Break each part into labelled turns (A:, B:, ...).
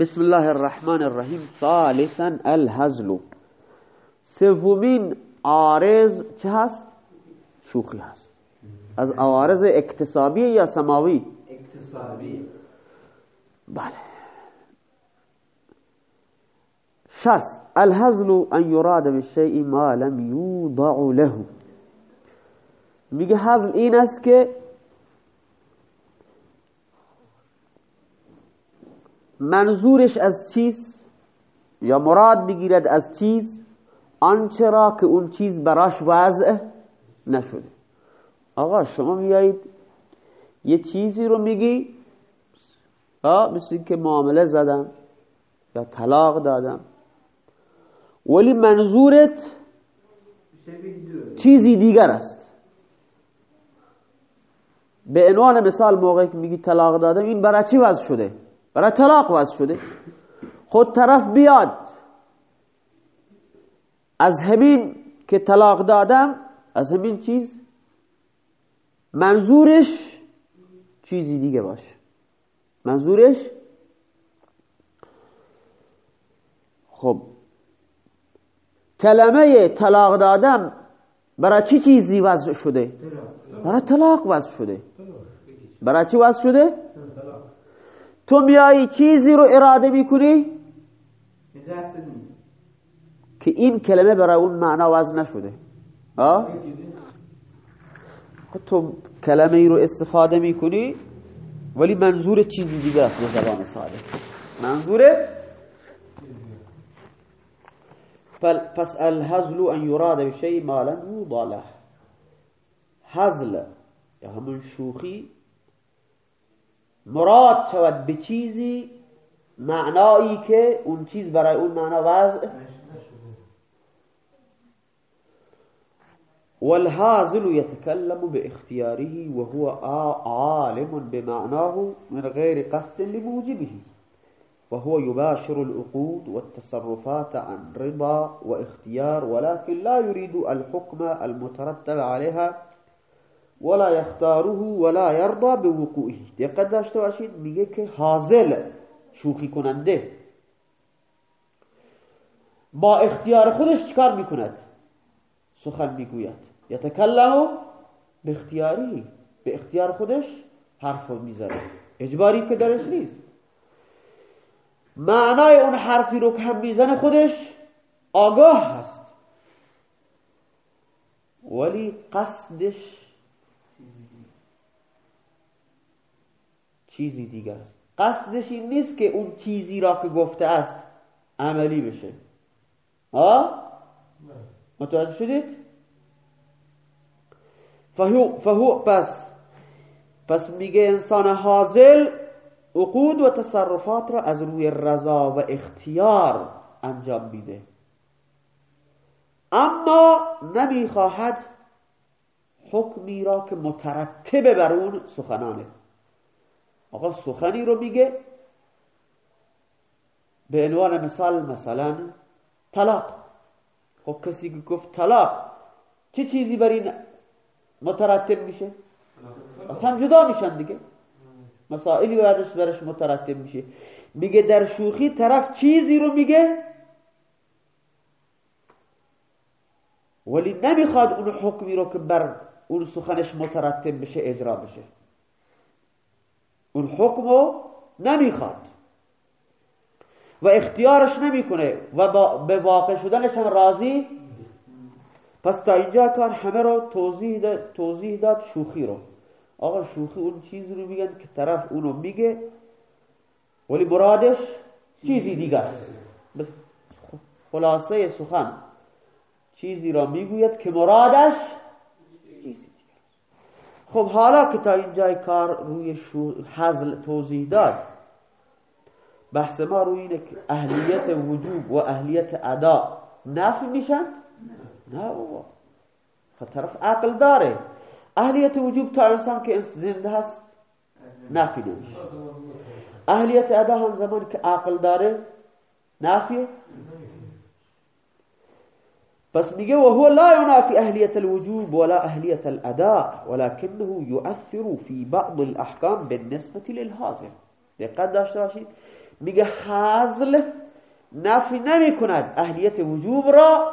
A: بسم الله الرحمن الرحیم. ثالثا الهزل. سومین عارض چه هست؟ شوخی هست. از عوارض اکتسابی یا سماوی؟
B: اکتسابی.
A: بله. شس الهزل ان یراد بالشیء ما لم یوضع له. میگه هزل این است که منظورش از چیز یا مراد بگیرد از چیز آنچه را که اون چیز براش وضع نشده. آقا شما میایید یه چیزی رو میگی مثل که معامله زدم یا طلاق دادم. ولی منظورت چیزی دیگر است. به عنوان مثال موقعی که میگی طلاق دادم این برای چی وضع شده؟ برای طلاق وضع شده. خود طرف بیاد. از همین که طلاق دادم از همین چیز؟ منظورش چیزی دیگه باشه. منظورش؟ خب. کلمه طلاق دادم برای چی چیزی وضع شده؟ برای طلاق وضع شده. برای چی وضع شده؟ تو میایی چیزی رو اراده می‌کنی؟ که این کلمه برای اون معنا وضع نشده. آه؟ خب تو کلمه ای رو استفاده می‌کنی ولی منظور چیزی دیگه است به زبان ساده. منظورت؟ پس الهزل ان یراد بشیء ما لم یوضع له هزل یا همون شوخی مراد شود به چیزی معنایی که اون چیز برای اون معنا وضع. والهازل يتكلم باختياره وهو عالم بمعناه من غير قصد لموجبه وهو يباشر العقود والتصرفات عن رضا واختيار ولكن لا يريد الحكم المترتب عليها ولا يختاره ولا يرضى بوقوعه. دقت داشته باشید میگه که حاضل شوخی کننده. با اختیار خودش چیکار می‌کند؟ سخن می‌گوید. یتکلم به اختیاری به اختیار خودش حرف می‌زنه. اجباری که درش نیست. معنای اون حرفی رو که هم می‌زنه خودش آگاه هست. ولی قصدش چیزی دیگه است. قصدش این نیست که اون چیزی را که گفته است عملی بشه. ها متوجه شدید؟ فهو, فهو پس پس میگه انسان حاضل عقود و تصرفات را از روی رضا و اختیار انجام میده. اما نمی‌خواهد حکمی را که مترتب بر اون سخنانه. آقا سخنی رو میگه. به عنوان مثال مثلا طلاق. خب کسی که گفت طلاق چه چیزی بر این مترتب میشه؟ از هم جدا میشن دیگه. مسائلی بعدش برش مترتب میشه. میگه در شوخی طرف چیزی رو میگه ولی نمی‌خواد اون حکمی رو که بر اون سخنش مترتب بشه اجرا بشه. اون حکم رو نمی‌خواد. و اختیارش نمی‌کنه و به واقع شدنش هم راضی پس تا اینجا کار همه رو توضیح داد, توضیح داد شوخی رو. آقا شوخی اون چیزی رو میگن که طرف اونو میگه ولی مرادش چیزی دیگه است. خلاصه سخن. چیزی را می‌گوید که مرادش خب حالا که تا اینجای کار روی حزل توضیح داد بحث ما روی اینه که اهلیت وجوب و اهلیت ادا نفی میشن؟ نه. بابا. خب طرف عقل داره. اهلیت وجوب تا انسان که زنده هست نفی نمیشه. اهلیت ادا هم زمان که عقل داره نافیه بس میگه وهو لا ينافي أهلية الوجوب ولا أهلية الأداء ولكنه يؤثر في بعض الأحكام بالنسبة للهازم دقت داشته باشید میگه حزل نفی نمی کند اهلیت وجوب را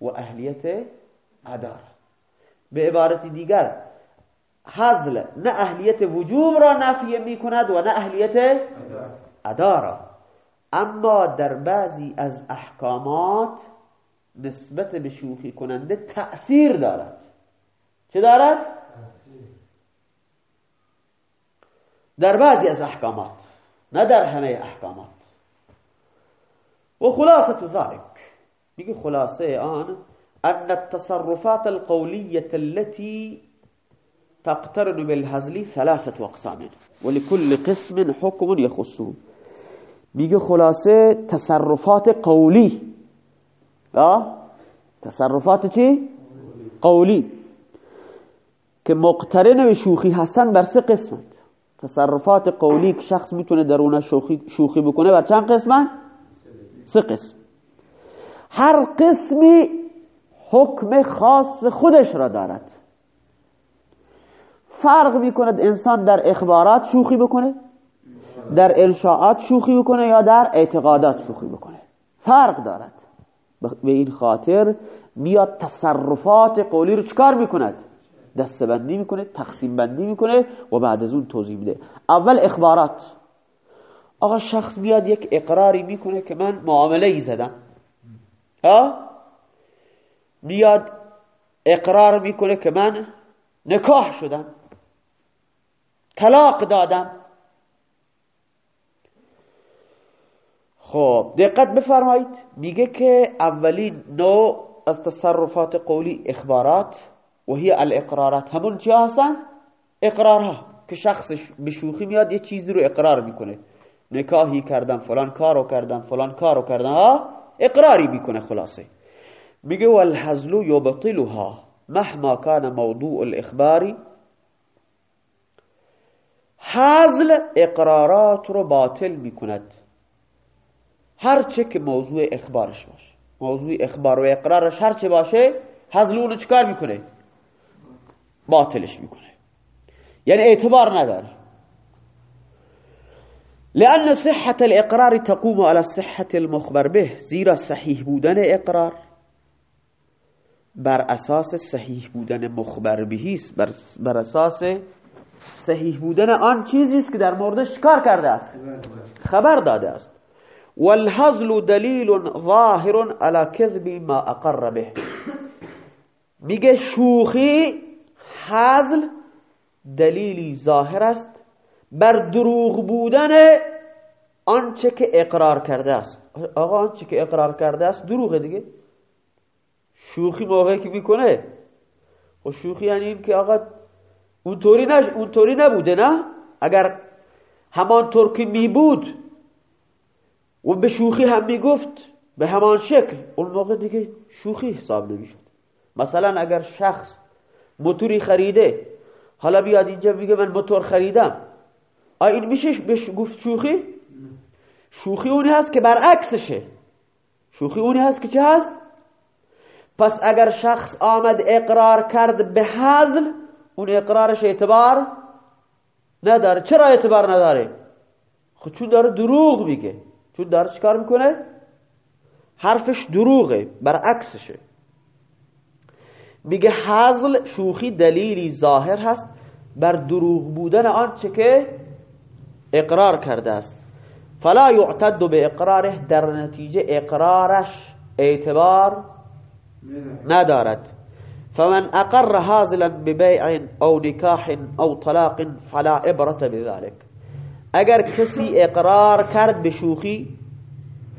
A: و اهلیت اداره به عبارت دیگر نه اهلیت وجوب را نفی می کند و نه اهلیت اداره أما در بعضی از أحکامات نسبت به شوخی کننده تأثیر دارد. چه دارد؟ در بعضی از احکامات نه در همه احکامات. و خلاصة ذلك. میگه خلاصه آن ان التصرفات القولية التي تقترن بالهزل ثلاثة اقسام. ولكل قسم حكم يخصه میگه خلاصه تصرفات قولی تصرفات چی؟ قولی. که مقترن به شوخی هستن بر سه قسمت. تصرفات قولی که شخص می‌تونه درونه شوخی, شوخی بکنه بر چند قسمت؟ سه قسم. هر قسمی حکم خاص خودش را دارد. فرق می‌کند انسان در اخبارات شوخی بکنه در انشاءات شوخی بکنه یا در اعتقادات شوخی بکنه. فرق دارد. به این خاطر میاد تصرفات قولی رو چکار می‌کند؟ دسته بندی می‌کنه تقسیم بندی می‌کنه و بعد از اون توضیح میده. اول اخبارات. آقا شخص میاد یک اقراری می‌کنه که من معامله ای زدم. ها؟ میاد اقرار می‌کنه که من نکاح شدم. طلاق دادم. خب دقت بفرمایید. میگه که اولین نوع از تصرفات قولی اخبارات و هی الاقرارات. همون چی هستن؟ اقرارها. که شخص به شوخی میاد یه چیزی رو اقرار می‌کنه. نکاهی کردم فلان کارو کردم فلان کارو کردم. ها اقراری می‌کنه خلاصه. میگه والحزل یبطلها مهما کان موضوع الاخباری حزل اقرارات رو باطل می‌کند. هر چه که موضوع اخبارش باشه. موضوع اخبار و اقرارش هر چه باشه حزل اونو چکار می‌کنه. باطلش می‌کنه. یعنی اعتبار نداره. لأن صحة الإقرار تقوم على صحة المخبر به زیرا صحیح بودن اقرار بر اساس صحیح بودن مخبر بهیست بر, بر اساس صحیح بودن آن چیزی است که در موردش کار کرده است. خبر داده است. والهزل دلیل ظاهر على كذب ما اقر به. میگه شوخی حزل دلیلی ظاهر است بر دروغ بودن آنچه که اقرار کرده است. آقا آنچه که اقرار کرده است دروغه دیگه. شوخی موقعی که می‌کنه. و خب شوخی یعنی این که آقا اونطوری, نش... اونطوری نبوده نه؟ اگر همانطور که می بود و به شوخی هم می‌گفت به همان شکل. اون موقع دیگه شوخی حساب نمی‌شد. مثلا اگر شخص موتوری خریده حالا بیاد اینجا میگه من موتور خریدم. آیا این میشه گفت شوخی؟ شوخی اونی هست که برعکسشه. شوخی اونی هست که چه هست؟ پس اگر شخص آمد اقرار کرد به حزل اون اقرارش اعتبار نداره. چرا اعتبار نداره؟ خود چون داره دروغ میگه. چون داره چیکار می‌کنه؟ حرفش دروغه برعکسشه. میگه حزل شوخی دلیلی ظاهر هست بر دروغ بودن آنچه که اقرار کرده است. فلا یعتد به اقراره در نتیجه اقرارش اعتبار ندارد. فمن اقر حازلا ببيع او نکاح او طلاق فلا عبرت بذلك. اگر کسی اقرار کرد به شوخی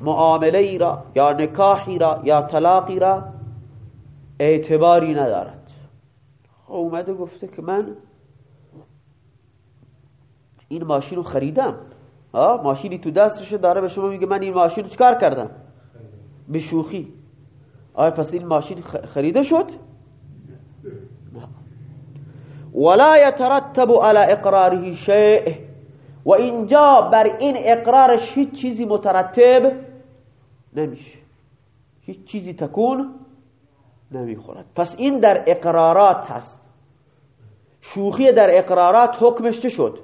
A: معامله را یا نکاحی را یا طلاقی را اعتباری ندارد. خب اومده گفته که من این ماشین رو خریدم. ماشینی تو دستش داره به شما میگه من این ماشین رو چکار کردم؟ به شوخی. آیا پس این ماشین خریده شد؟ ولا يترتب على اقراره شيء و اینجا بر این اقرارش هیچ چیزی مترتب نمیشه. هیچ چیزی تکون نمی‌خورد. پس این در اقرارات هست. شوخی در اقرارات حکمش چه شد؟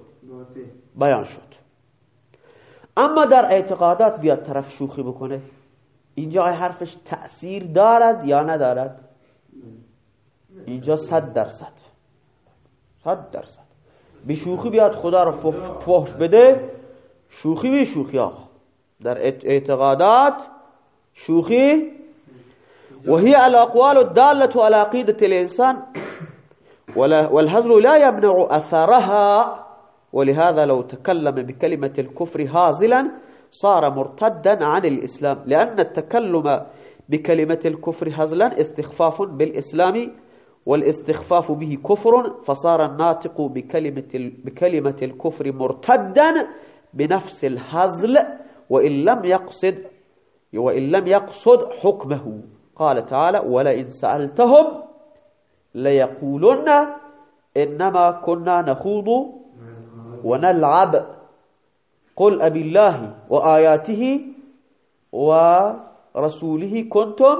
A: بیان شد. اما در اعتقادات بیاد طرف شوخی بکنه. اینجا حرفش تأثیر دارد یا ندارد؟ اینجا صد درصد. صد درصد. به شوخی بیاد خدا رو فحش بده شوخی به شوخی آقا در اعتقادات شوخی. وهي الأقوال الدالة على عقيدة الإنسان. والهزل لا يمنع أثرها. ولهذا لو تكلم بكلمة الكفر هازلا صار مرتدا عن الإسلام. لأن التكلم بكلمة الكفر هزلا استخفاف بالإسلام والاستخفاف به كفر فصار الناطق بكلمة, بكلمة الكفر مرتدا بنفس الهزل وإن لم يقصد وإن لم يقصد حكمه. قال تعالى ولئن سألتهم ليقولن إنما كنا نخوض ونلعب. قل أبي الله وآياته ورسوله كنتم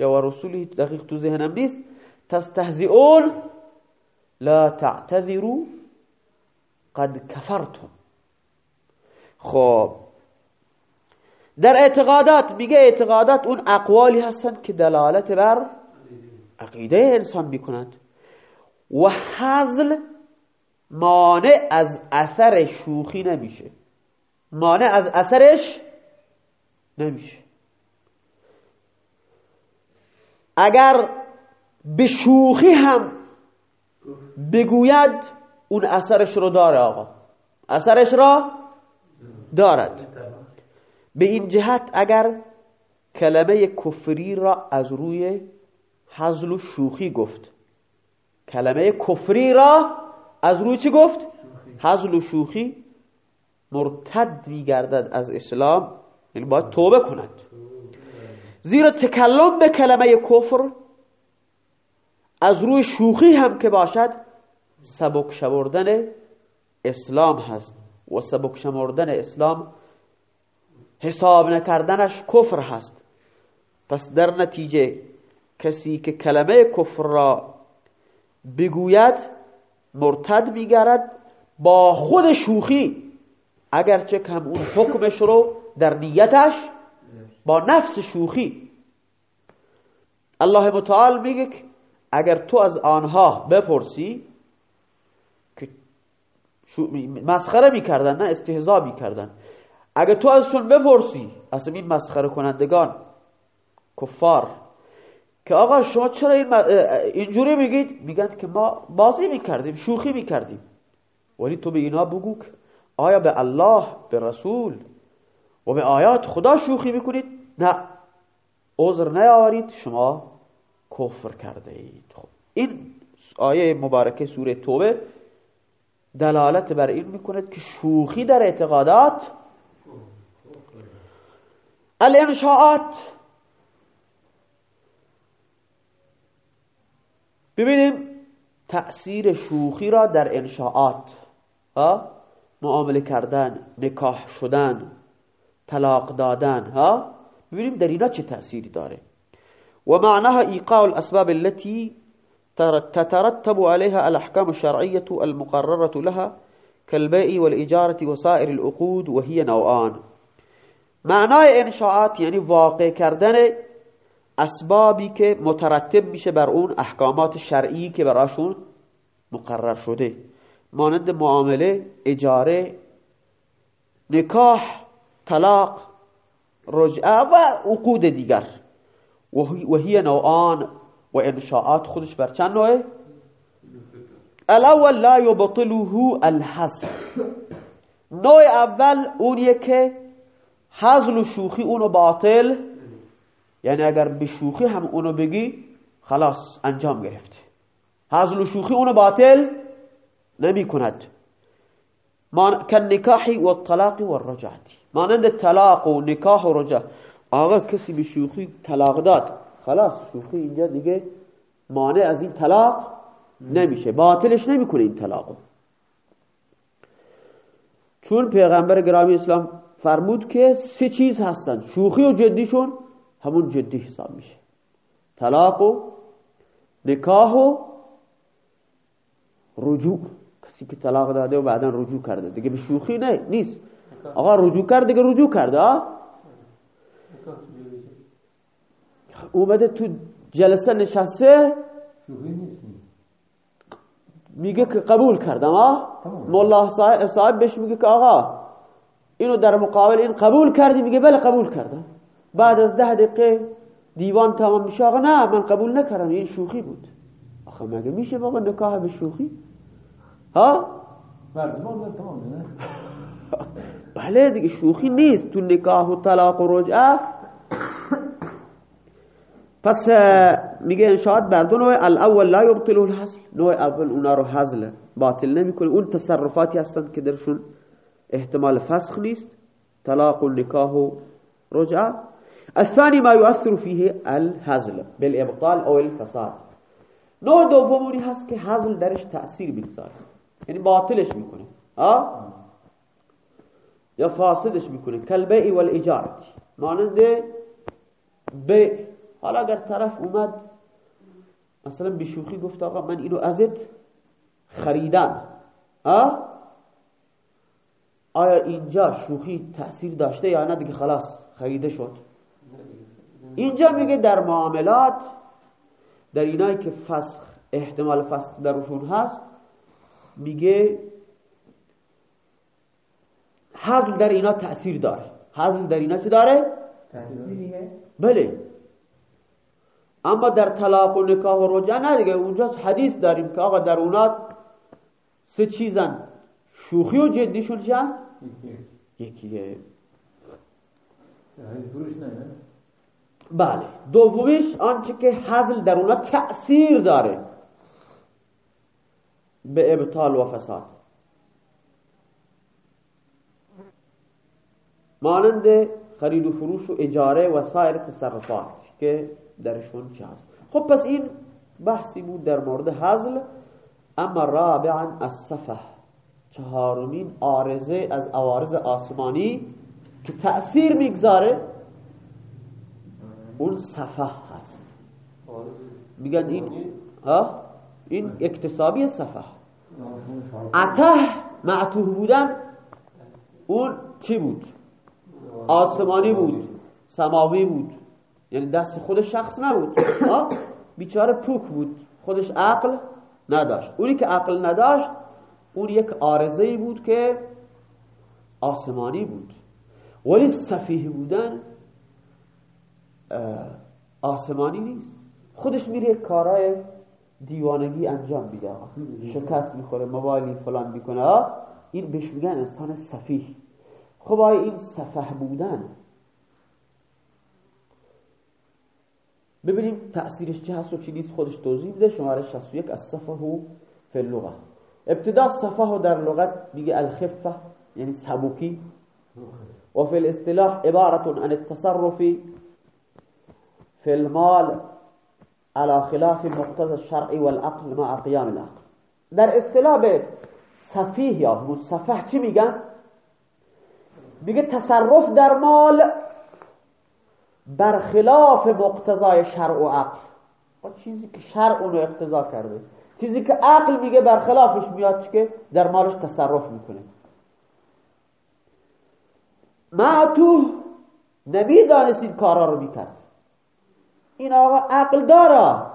A: يا ورسوله دقيق تو ذهنم نیست تستهزئون؟ لا تعتذروا قد كفرتم. خب. در اعتقادات میگه اعتقادات اون اقوالی هستند که دلالت بر عقیده انسان می‌کنند و حزل مانع از اثر شوخی نمیشه. مانع از اثرش نمیشه. اگر به شوخی هم بگوید اون اثرش رو داره آقا. اثرش را دارد. به این جهت اگر کلمه کفری را از روی حزل و شوخی گفت. کلمه کفری را از روی چی گفت؟ حزل و شوخی مرتد میگردد از اسلام. یعنی باید توبه کند. زیرا تکلم به کلمه کفر از روی شوخی هم که باشد سبک شمردن اسلام هست. و سبک شمردن اسلام حساب نکردنش کفر هست. پس در نتیجه کسی که کلمه کفر را بگوید مرتد میگرد با خود شوخی. اگرچه کم اون حکمش رو در نیتش با نفس شوخی. الله متعال میگه اگر تو از آنها بپرسی که مسخره می‌کردن نه استهزا می‌کردن. اگر تو ازشون بپرسی از این مسخره کنندگان کفار که آقا شما چرا اینجوری میگید؟ میگن که ما بازی می‌کردیم شوخی می‌کردیم. ولی تو به اینا بگو که آیا به الله به رسول و به آیات خدا شوخی می‌کنید؟ نه. عذر نیاورید. شما کفر کرده اید. خب این آیه مبارکه سوره توبه دلالت بر این می‌کند که شوخی در اعتقادات الانشاءات ببینیم تأثیر شوخی را در انشاءات معامله کردن نکاح شدن طلاق دادن ها؟ ببینیم در اینا چه تأثیری داره. و معناها ایقاع الأسباب التي تترتب عليها الأحكام الشرعية المقررة لها كالبيع والإجارة وسائر العقود وهي نوعان. معنای إنشاءات یعنی واقع کردن أسبابی که مترتب میشه بر اون احکامات شرعی براشون مقرر شده. مانند معامله اجاره نکاح طلاق رجعه و عقود دیگر. و هی نوعان. و انشاءات خودش بر چند نوعه؟ الاول لا یبطله الحسن نوع اول اونیه که حزل شوخی اونو باطل. یعنی اگر به شوخی هم اونو بگی خلاص انجام گرفته حزل شوخی اونو باطل نمی کند کن نکاحی و طلاق و رجعتی مانند طلاق و نکاح و رجع آقا کسی به شوخی طلاق داد خلاص شوخی اینجا دیگه مانع از این طلاق نمیشه باطلش نمی‌کنه این طلاقو چون پیغمبر گرامی اسلام فرمود که سه چیز هستن شوخی و جدیشون همون جدی حساب میشه. طلاق و نکاح و رجوع. کسی که طلاق داده و بعدا رجوع کرده دیگه به شوخی نه نیست. آقا رجوع کرد دیگه رجوع کرد اومده تو جلسه نشسته میگه که قبول کردم آه مولا صاحب, صاحب بهش میگه که آقا اینو در مقابل این قبول کردی میگه بله قبول کردم بعد از ده دقیقه دیوان تمام میشه آقا نه من قبول نکردم این شوخی بود آخه مگه میشه بابا نکاح به شوخی ها بله دیگه شوخی نیست. تو نکاح و طلاق و رجعه. پس میگه انشاءت بر دو نوع. الأول لا یبطله الحزل نوع اول اونا رو حزل باطل نمیکنه. اون تصرفاتی هستند که درشون احتمال فسخ نیست. طلاق و نکاح و رجعه. الثاني ما يؤثر فيه الحزل بالابطال أو الفساد. نوع دومونی هست که حزل درش تأثیر بگذاره یعنی باطلش می‌کنه. آه؟ یا فاسدش می‌کنه. کلبه و الاجارتی مانند به حالا اگر طرف اومد مثلا بشوخی گفت آقا من اینو ازت خریدم. آه؟ آیا اینجا شوخی تأثیر داشته یا نه؟ دیگه خلاص خریده شد. اینجا میگه در معاملات در اینایی که فسخ احتمال فسخ درشون هست میگه حضل در اینا تأثیر داره. حضل در اینا چه داره؟ بله. اما در طلاق و نکاح و رجع نه دیگه اونجا حدیث داریم که آقا در اونا سه چیزن. شوخی و جدیشون چند؟ یکیه. بله. دومیش آنچه که حزل در اونا تأثیر داره. به ابطال و فساد مانند خرید و فروش و اجاره و سایر تصرفات که درشون چه هست خب پس این بحثی بود در مورد حزل اما رابعا الصفه چهارمین آرزه از عوارض آسمانی که تأثیر می‌گذاره اون صفه هست. میگن این ها؟ این اکتسابی صفه عته معتوه بودن اون چی بود؟ آسمانی بود سماوی بود. یعنی دست خود شخص نبود. بیچاره پوک بود. خودش عقل نداشت. اونی که عقل نداشت اون یک آرزه بود که آسمانی بود. ولی صفیه بودن آسمانی نیست. خودش میره کارای دیوانگی انجام میده. شکست می‌خوره موبایلی فلان می‌کنه. این بهش میگن انسان صفیه خب آیا این صفح بودن؟ ببینیم تأثیرش چه هست و چی نیست. خودش توضیح بده شماره 61 از صفحه فی اللغه ابتدا صفحه در لغت میگه الخفه یعنی سبوکی و فی الاصطلاح عبارت عن التصرف في المال. على خلاف مقتضى الشرع والعقل مع قيام العقل. در اصطلاح صفیح یا مصفح چی میگن؟ میگه تصرف در مال برخلاف مقتضای شرع و عقل. چیزی که شرع اونو اقتضا کرده. چیزی که عقل میگه برخلافش میاد که در مالش تصرف می‌کنه. معتوه نمی‌دانست این کارا رو می‌کرد. این آقا عقل داره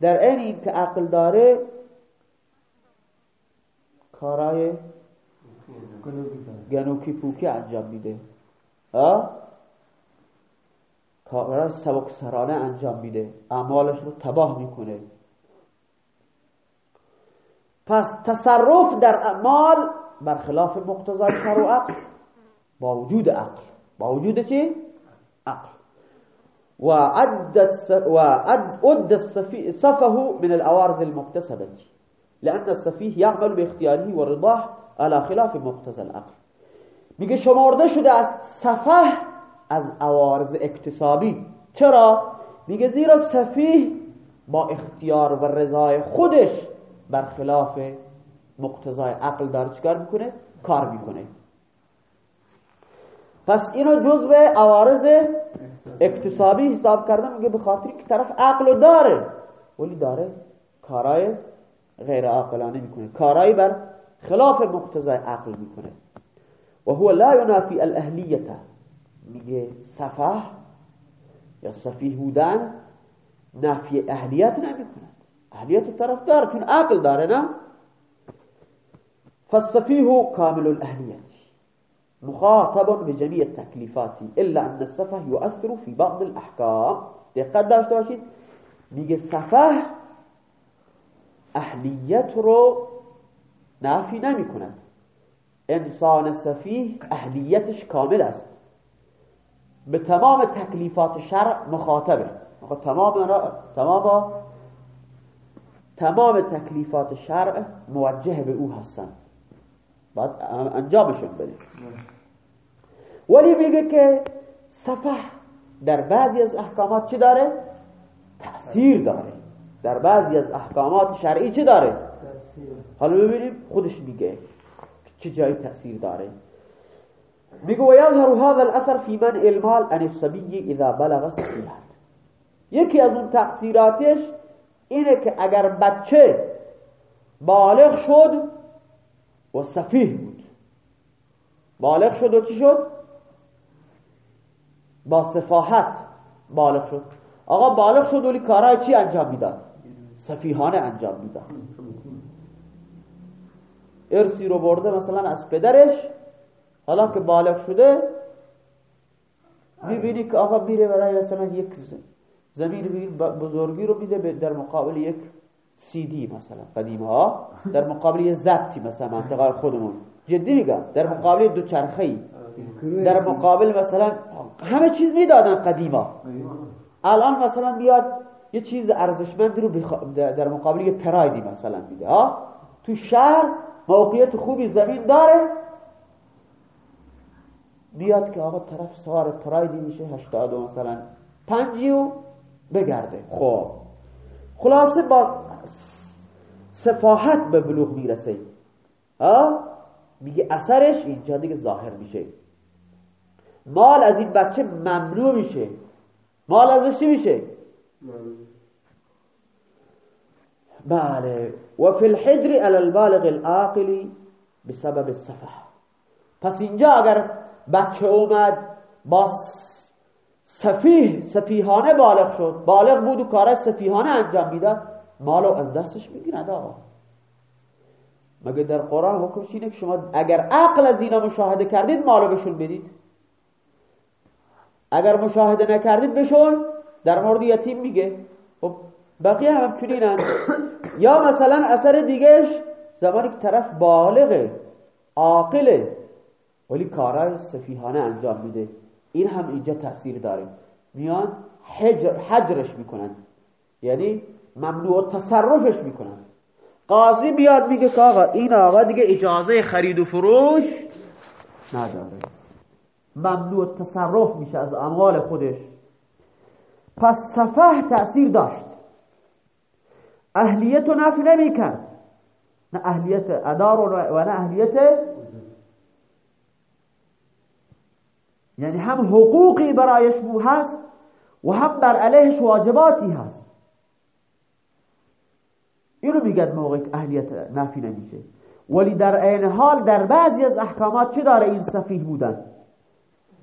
A: در این این که عقل داره کارای گنوکی پوکی انجام میده. کارای سبک سرانه انجام میده. اعمالش رو تباه می‌کنه. پس تصرف در اعمال برخلاف مقتضای شر و عقل با وجود عقل. با وجود چی؟ عقل. وعد الصفه من الأوارز المكتسبة لأن السفيه يعمل باختياره ورضاه على خلاف مقتضى العقل میگه شمارده شده از صفه از عوارض اکتسابی چرا؟ میگه زیرا سفیه با اختیار و رضای خودش برخلاف مقتضای عقل داره چکار می‌کنه؟ کار می‌کنه پس اینو جزء عوارض اکتسابی حساب کردن میگه به خاطر که طرف عقل داره. ولی داره کارای غیر عاقلانه می‌کنه. کارایی بر خلاف مقتضای عقل می‌کنه. و هو لا ینافی الاهلیت. میگه صفح یا صفیح بودن نفی اهلیت نمی کند اهلیت طرف داره چون عقل داره نه؟ فالصفیح کامل الاهلیت. مخاطب بجميع التكليفات إلا أن السفه يؤثر في بعض الأحكام. دقت داشته باشید میگه سفه اهلیت رو نافی نمی کند إنسان سفیه اهلیتش کامل است. به تمام تکلیفات شرع مخاطبه تمام تمام تمام تکلیفات شرع موجه به أو هستن. باید انجامشون بدیم ولی میگه که صفح در بعضی از احکامات چی داره؟ تأثیر داره در بعضی از احکامات شرعی چی داره؟ حالا ببینیم خودش میگه چه جایی تأثیر داره میگه ويظهر هذا الاثر في من المال عن الصبي اذا بلغ سفیه یکی از اون تأثیراتش اینه که اگر بچه بالغ شد و سفیه بود. بالغ شد و چی شد؟ با صفاحت بالغ شد. آقا بالغ شد ولی کارهای چی انجام می‌داد؟ سفیهانه انجام می‌داد. ارسی رو برده مثلا از پدرش حالا که بالغ شده می‌بینی که آقا میره برای مثلا یک زمین بزرگی رو میده در مقابل یک سی دی مثلا قدیم ها در مقابل یک زبطی مثلا منطقه خودمون. جدی میگم در مقابل دو چرخی در مقابل مثلا همه چیز می‌دادن قدیما. الان مثلا بیاد یه چیز ارزشمندی رو در مقابل یه پرایدی مثلا میده ها؟ تو شهر موقعیت خوبی زمین داره. بیاد که آقا طرف سوار پرایدی میشه هشتاد و مثلا پنجی و بگرده. خب. خلاصه با صفاحت به بلوغ می‌رسه. ها؟ میگه اثرش اینجا دیگه ظاهر میشه. مال از این بچه ممنوع میشه. مال ازش چی میشه؟ بله. و فی الحجر علی البالغ العاقل بسبب السفه. پس اینجا اگر بچه اومد با سفیه سفیهانه بالغ شد. بالغ بود و کار سفیهانه انجام می‌داد. مالو از دستش می‌گیرد آقا. مگه در قرآن حکمش اینه که شما اگر عقل از اینا مشاهده کردید مالو بهشون بدید؟ اگر مشاهده نکردید بشون. در مورد یتیم میگه. خب بقیه هم چنینن یا مثلا اثر دیگهش زمانی که طرف بالغه عاقله ولی کارای سفیهانه انجام میده. این هم اینجا تاثیر داره. میان حجر حجرش می‌کنن. یعنی ممنوع تصرفش می‌کنن. قاضی بیاد میگه که آقا این آقا دیگه اجازه خرید و فروش نداره. ممنوع تصرف میشه از اموال خودش. پس صفح تأثیر داشت. اهلیت رو نفی نمی کرد نه اهلیت ادار و نه اهلیت یعنی هم حقوقی برایش بو هست و هم بر علیهش واجباتی هست. اینو میگد موقع اهلیت نفی نمیشه. ولی در عین حال در بعضی از احکامات چه داره؟ این صفیح بودن.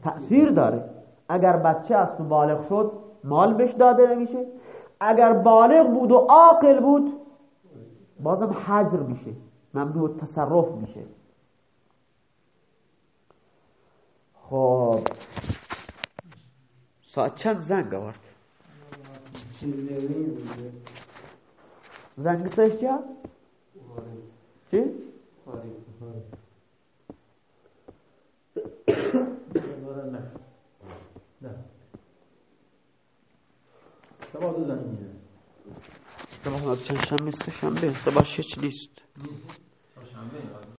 A: تأثیر داره. اگر بچه است و بالغ شد مال بهش داده نمیشه. اگر بالغ بود و عاقل بود بازم حجر میشه. ممنوع تصرف میشه. خب. ساعت چند؟ زنگ آورد. زنگ سایش چی چی؟
B: سبا دو زنگ میره
A: سبا شنبه سه شنبه سبا شش نیست.